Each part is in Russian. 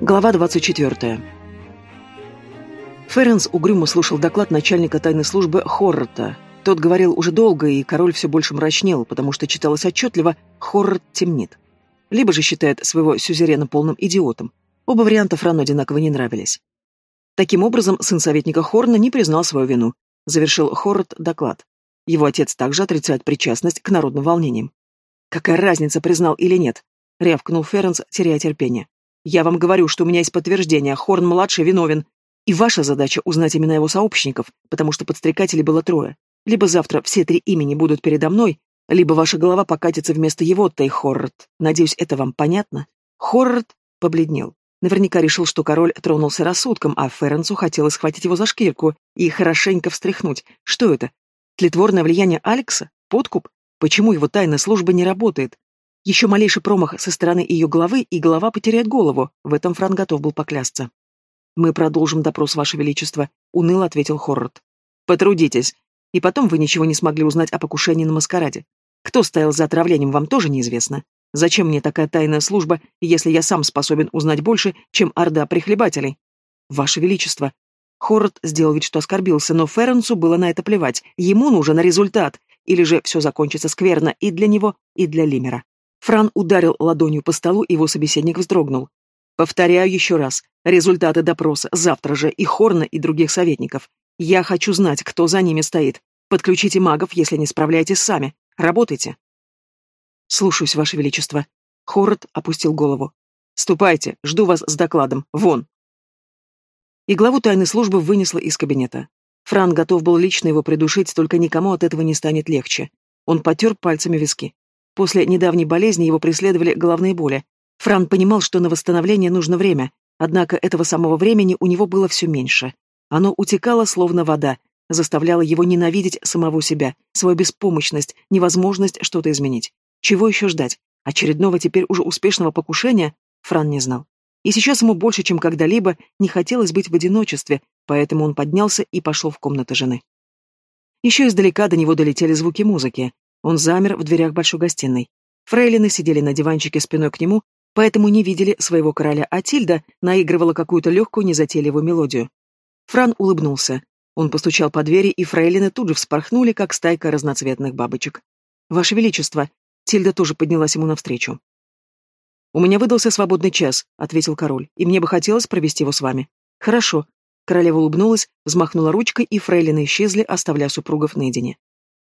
Глава 24. Ференс угрюмо слушал доклад начальника тайной службы Хоррата. Тот говорил уже долго, и король все больше мрачнел, потому что читалось отчетливо «Хоррат темнит». Либо же считает своего сюзерена полным идиотом. Оба варианта Франу одинаково не нравились. Таким образом, сын советника Хорна не признал свою вину. Завершил Хоррат доклад. Его отец также отрицает причастность к народным волнениям. «Какая разница, признал или нет?» — рявкнул Ференс, теряя терпение. Я вам говорю, что у меня есть подтверждение, Хорн-младший виновен. И ваша задача узнать имена его сообщников, потому что подстрекателей было трое. Либо завтра все три имени будут передо мной, либо ваша голова покатится вместо его, Тей Хоррот. Надеюсь, это вам понятно? Хоррот побледнел. Наверняка решил, что король тронулся рассудком, а Ференцу хотелось схватить его за шкирку и хорошенько встряхнуть. Что это? Тлетворное влияние Алекса? Подкуп? Почему его тайная служба не работает? Еще малейший промах со стороны ее головы, и голова потеряет голову, в этом Фран готов был поклясться. «Мы продолжим допрос, Ваше Величество», — уныло ответил Хоррот. «Потрудитесь. И потом вы ничего не смогли узнать о покушении на маскараде. Кто стоял за отравлением, вам тоже неизвестно. Зачем мне такая тайная служба, если я сам способен узнать больше, чем орда прихлебателей?» «Ваше Величество». Хоррот сделал вид, что оскорбился, но Ференсу было на это плевать. Ему нужен результат, или же все закончится скверно и для него, и для Лимера. Фран ударил ладонью по столу, его собеседник вздрогнул. «Повторяю еще раз. Результаты допроса. Завтра же и Хорна, и других советников. Я хочу знать, кто за ними стоит. Подключите магов, если не справляетесь сами. Работайте». «Слушаюсь, Ваше Величество». Хоррот опустил голову. «Ступайте, жду вас с докладом. Вон!» И главу тайной службы вынесла из кабинета. Фран готов был лично его придушить, только никому от этого не станет легче. Он потер пальцами виски. После недавней болезни его преследовали головные боли. Фран понимал, что на восстановление нужно время, однако этого самого времени у него было все меньше. Оно утекало, словно вода, заставляло его ненавидеть самого себя, свою беспомощность, невозможность что-то изменить. Чего еще ждать? Очередного теперь уже успешного покушения? Фран не знал. И сейчас ему больше, чем когда-либо, не хотелось быть в одиночестве, поэтому он поднялся и пошел в комнату жены. Еще издалека до него долетели звуки музыки. Он замер в дверях большой гостиной. Фрейлины сидели на диванчике спиной к нему, поэтому не видели своего короля, а Тильда наигрывала какую-то легкую незатейливую мелодию. Фран улыбнулся. Он постучал по двери, и фрейлины тут же вспорхнули, как стайка разноцветных бабочек. «Ваше Величество!» Тильда тоже поднялась ему навстречу. «У меня выдался свободный час», — ответил король, — «и мне бы хотелось провести его с вами». «Хорошо». Королева улыбнулась, взмахнула ручкой, и фрейлины исчезли, оставляя супругов наедине.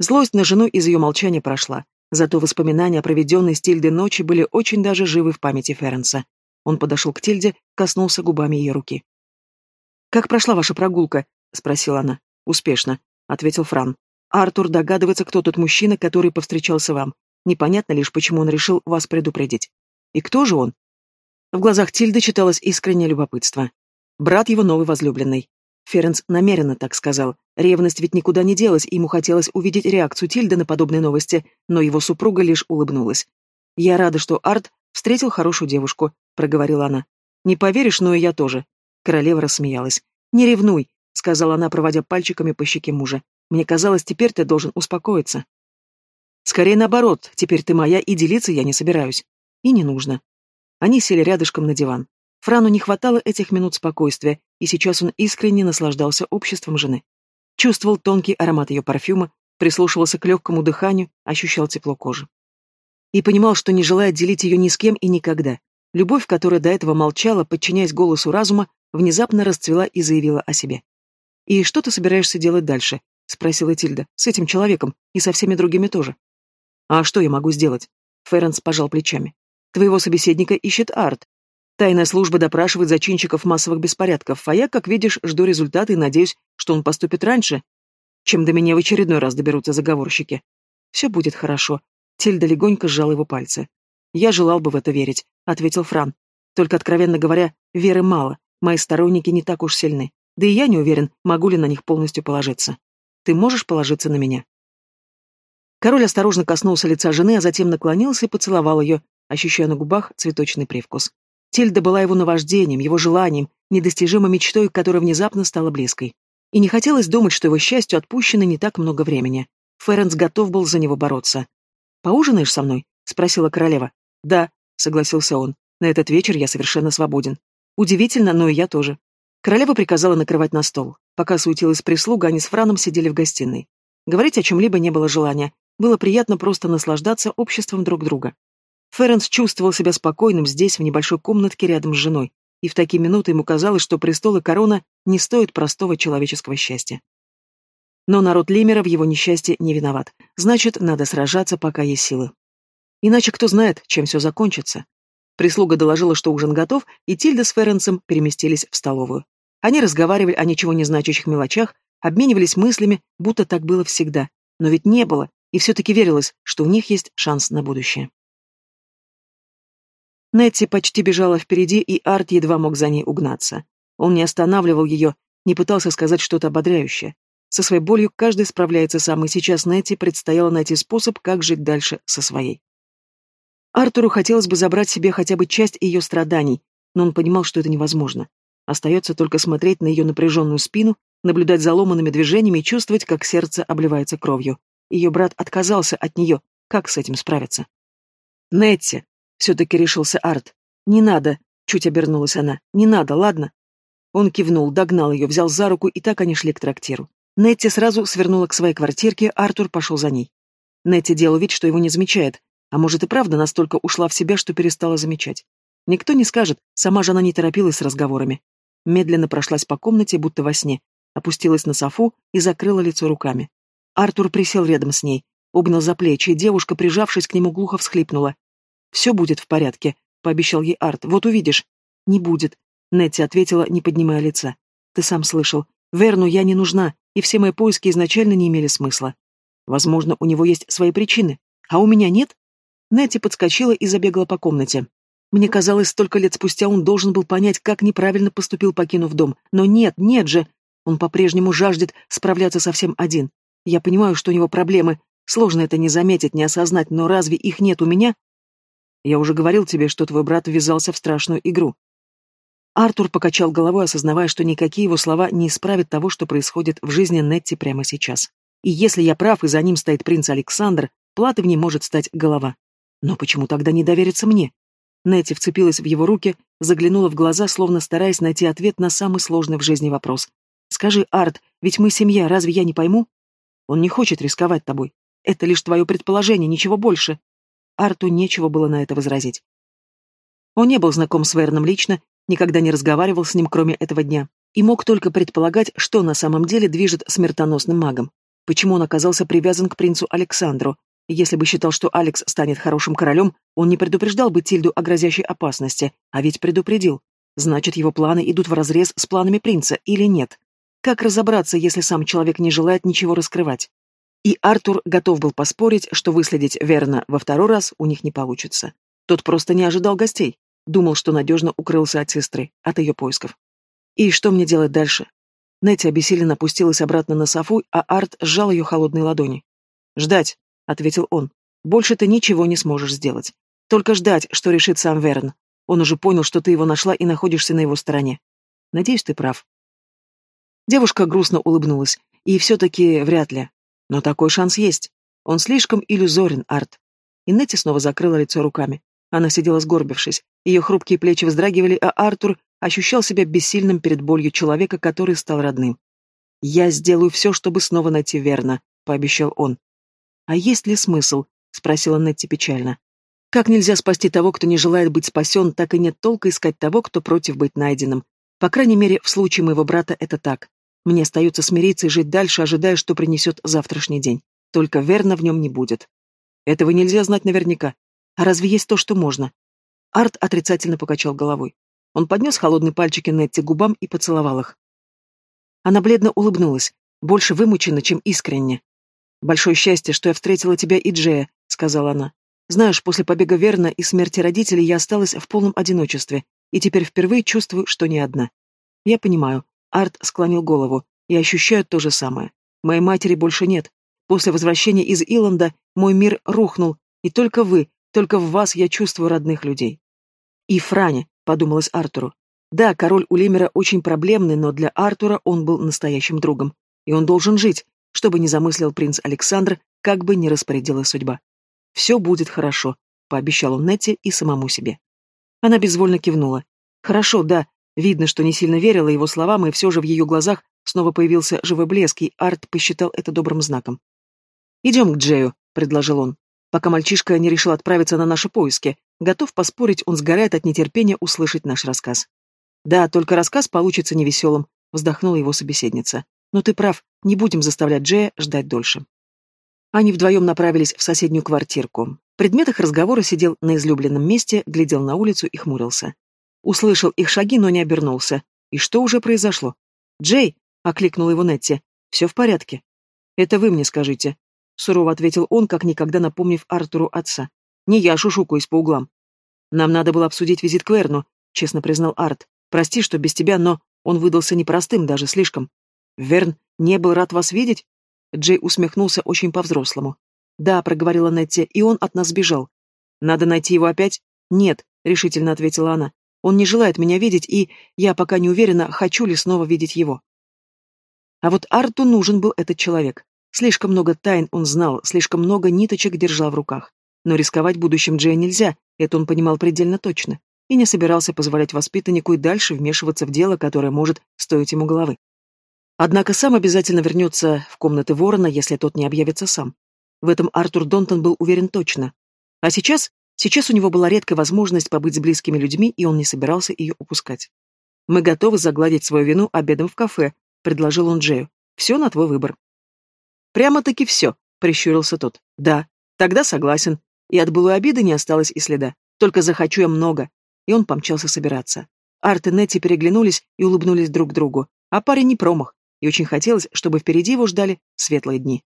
Злость на жену из ее молчания прошла, зато воспоминания о проведенной с Тильдой ночи были очень даже живы в памяти Ференса. Он подошел к Тильде, коснулся губами ее руки. «Как прошла ваша прогулка?» — спросила она. «Успешно», — ответил Фран. «Артур догадывается, кто тот мужчина, который повстречался вам. Непонятно лишь, почему он решил вас предупредить. И кто же он?» В глазах Тильды читалось искреннее любопытство. Брат его новый возлюбленный. Ференс намеренно так сказал. Ревность ведь никуда не делась, ему хотелось увидеть реакцию Тильды на подобные новости, но его супруга лишь улыбнулась. «Я рада, что Арт встретил хорошую девушку», — проговорила она. «Не поверишь, но и я тоже». Королева рассмеялась. «Не ревнуй», — сказала она, проводя пальчиками по щеке мужа. «Мне казалось, теперь ты должен успокоиться». «Скорее наоборот, теперь ты моя, и делиться я не собираюсь. И не нужно». Они сели рядышком на диван. Франу не хватало этих минут спокойствия, и сейчас он искренне наслаждался обществом жены. Чувствовал тонкий аромат ее парфюма, прислушивался к легкому дыханию, ощущал тепло кожи. И понимал, что не желает делить ее ни с кем и никогда. Любовь, которая до этого молчала, подчиняясь голосу разума, внезапно расцвела и заявила о себе. «И что ты собираешься делать дальше?» — спросила Тильда. «С этим человеком и со всеми другими тоже». «А что я могу сделать?» Ференс пожал плечами. «Твоего собеседника ищет Арт, Тайная служба допрашивает зачинщиков массовых беспорядков, а я, как видишь, жду результата и надеюсь, что он поступит раньше, чем до меня в очередной раз доберутся заговорщики. Все будет хорошо. Тильда легонько сжал его пальцы. Я желал бы в это верить, ответил Фран. Только, откровенно говоря, веры мало. Мои сторонники не так уж сильны. Да и я не уверен, могу ли на них полностью положиться. Ты можешь положиться на меня? Король осторожно коснулся лица жены, а затем наклонился и поцеловал ее, ощущая на губах цветочный привкус. Тильда была его наваждением, его желанием, недостижимой мечтой, которая внезапно стала близкой. И не хотелось думать, что его счастью отпущено не так много времени. Ференс готов был за него бороться. «Поужинаешь со мной?» — спросила королева. «Да», — согласился он. «На этот вечер я совершенно свободен». Удивительно, но и я тоже. Королева приказала накрывать на стол. Пока суетилась прислуга, они с Франом сидели в гостиной. Говорить о чем-либо не было желания. Было приятно просто наслаждаться обществом друг друга. Ференс чувствовал себя спокойным здесь, в небольшой комнатке рядом с женой, и в такие минуты ему казалось, что престол и корона не стоят простого человеческого счастья. Но народ Лимера в его несчастье не виноват. Значит, надо сражаться, пока есть силы. Иначе кто знает, чем все закончится. Прислуга доложила, что ужин готов, и Тильда с Ференсом переместились в столовую. Они разговаривали о ничего не значащих мелочах, обменивались мыслями, будто так было всегда. Но ведь не было, и все-таки верилось, что у них есть шанс на будущее. Нетти почти бежала впереди, и Арт едва мог за ней угнаться. Он не останавливал ее, не пытался сказать что-то ободряющее. Со своей болью каждый справляется сам, и сейчас Нетти предстояло найти способ, как жить дальше со своей. Артуру хотелось бы забрать себе хотя бы часть ее страданий, но он понимал, что это невозможно. Остается только смотреть на ее напряженную спину, наблюдать за ломанными движениями и чувствовать, как сердце обливается кровью. Ее брат отказался от нее. Как с этим справиться? «Нетти!» — все-таки решился Арт. «Не надо!» — чуть обернулась она. «Не надо, ладно?» Он кивнул, догнал ее, взял за руку, и так они шли к трактиру. Нетти сразу свернула к своей квартирке, Артур пошел за ней. Нетти делал вид, что его не замечает, а может и правда настолько ушла в себя, что перестала замечать. Никто не скажет, сама же она не торопилась с разговорами. Медленно прошлась по комнате, будто во сне, опустилась на софу и закрыла лицо руками. Артур присел рядом с ней, обнял за плечи, и девушка, прижавшись к нему, глухо всхлипнула. «Все будет в порядке», — пообещал ей Арт. «Вот увидишь». «Не будет», — Нетти ответила, не поднимая лица. «Ты сам слышал. Верну я не нужна, и все мои поиски изначально не имели смысла. Возможно, у него есть свои причины. А у меня нет?» Нэти подскочила и забегала по комнате. Мне казалось, столько лет спустя он должен был понять, как неправильно поступил, покинув дом. Но нет, нет же. Он по-прежнему жаждет справляться совсем один. Я понимаю, что у него проблемы. Сложно это не заметить, не осознать, но разве их нет у меня? Я уже говорил тебе, что твой брат ввязался в страшную игру. Артур покачал головой, осознавая, что никакие его слова не исправят того, что происходит в жизни Нетти прямо сейчас. И если я прав, и за ним стоит принц Александр, платой в ней может стать голова. Но почему тогда не довериться мне? Нэти вцепилась в его руки, заглянула в глаза, словно стараясь найти ответ на самый сложный в жизни вопрос. «Скажи, Арт, ведь мы семья, разве я не пойму?» «Он не хочет рисковать тобой. Это лишь твое предположение, ничего больше». Арту нечего было на это возразить. Он не был знаком с Верном лично, никогда не разговаривал с ним, кроме этого дня, и мог только предполагать, что на самом деле движет смертоносным магом. Почему он оказался привязан к принцу Александру, если бы считал, что Алекс станет хорошим королем, он не предупреждал бы Тильду о грозящей опасности, а ведь предупредил. Значит, его планы идут вразрез с планами принца или нет? Как разобраться, если сам человек не желает ничего раскрывать? И Артур готов был поспорить, что выследить верно во второй раз у них не получится. Тот просто не ожидал гостей. Думал, что надежно укрылся от сестры, от ее поисков. И что мне делать дальше? Нетти обессиленно опустилась обратно на софу, а Арт сжал ее холодные ладони. «Ждать», — ответил он. «Больше ты ничего не сможешь сделать. Только ждать, что решит сам Верн. Он уже понял, что ты его нашла и находишься на его стороне. Надеюсь, ты прав». Девушка грустно улыбнулась. И все-таки вряд ли. Но такой шанс есть. Он слишком иллюзорен, Арт. И снова закрыла лицо руками. Она сидела сгорбившись. Ее хрупкие плечи вздрагивали, а Артур ощущал себя бессильным перед болью человека, который стал родным. «Я сделаю все, чтобы снова найти Верна», — пообещал он. «А есть ли смысл?» — спросила Нетти печально. «Как нельзя спасти того, кто не желает быть спасен, так и нет толка искать того, кто против быть найденным. По крайней мере, в случае моего брата это так. Мне остается смириться и жить дальше, ожидая, что принесет завтрашний день. Только верно в нем не будет. Этого нельзя знать наверняка. А разве есть то, что можно?» Арт отрицательно покачал головой. Он поднес холодные пальчики Нетти губам и поцеловал их. Она бледно улыбнулась, больше вымучена, чем искренне. «Большое счастье, что я встретила тебя и Джея», — сказала она. «Знаешь, после побега Верна и смерти родителей я осталась в полном одиночестве, и теперь впервые чувствую, что не одна». «Я понимаю». Арт склонил голову. «Я ощущаю то же самое. Моей матери больше нет. После возвращения из Иланда мой мир рухнул, и только вы, только в вас я чувствую родных людей». «И Фране», — подумалось Артуру. «Да, король Улимера очень проблемный, но для Артура он был настоящим другом. И он должен жить, что бы ни замыслил принц Александр, как бы ни распорядилась судьба. «Все будет хорошо», — пообещал он Нетти и самому себе. Она безвольно кивнула. «Хорошо, да, Видно, что не сильно верила его словам, и все же в ее глазах снова появился живой блеск, и Арт посчитал это добрым знаком. «Идем к Джею», — предложил он, пока мальчишка не решил отправиться на наши поиски. Готов поспорить, он сгорает от нетерпения услышать наш рассказ. «Да, только рассказ получится невеселым», — вздохнула его собеседница. «Но ты прав, не будем заставлять Джея ждать дольше». Они вдвоем направились в соседнюю квартирку. В предметах разговора сидел на излюбленном месте, глядел на улицу и хмурился. Услышал их шаги, но не обернулся. И что уже произошло? «Джей!» — окликнул его Нетти. «Все в порядке?» «Это вы мне скажите», — сурово ответил он, как никогда напомнив Артуру отца. «Не я шушукаюсь по углам». «Нам надо было обсудить визит к Верну», — честно признал Арт. «Прости, что без тебя, но он выдался непростым, даже слишком». «Верн не был рад вас видеть?» Джей усмехнулся очень по-взрослому. «Да», — проговорила Нетти, — «и он от нас сбежал». «Надо найти его опять?» «Нет», — решительно ответила она. Он не желает меня видеть, и я пока не уверена, хочу ли снова видеть его. А вот Арту нужен был этот человек. Слишком много тайн он знал, слишком много ниточек держал в руках. Но рисковать будущим Джея нельзя, это он понимал предельно точно, и не собирался позволять воспитаннику и дальше вмешиваться в дело, которое может стоить ему головы. Однако сам обязательно вернется в комнаты Ворона, если тот не объявится сам. В этом Артур Донтон был уверен точно. А сейчас Сейчас у него была редкая возможность побыть с близкими людьми, и он не собирался ее упускать. «Мы готовы загладить свою вину обедом в кафе», — предложил он Джею. «Все на твой выбор». «Прямо-таки все», — прищурился тот. «Да, тогда согласен. И от былой обиды не осталось и следа. Только захочу я много». И он помчался собираться. Арт и Нетти переглянулись и улыбнулись друг другу. А парень не промах, и очень хотелось, чтобы впереди его ждали светлые дни.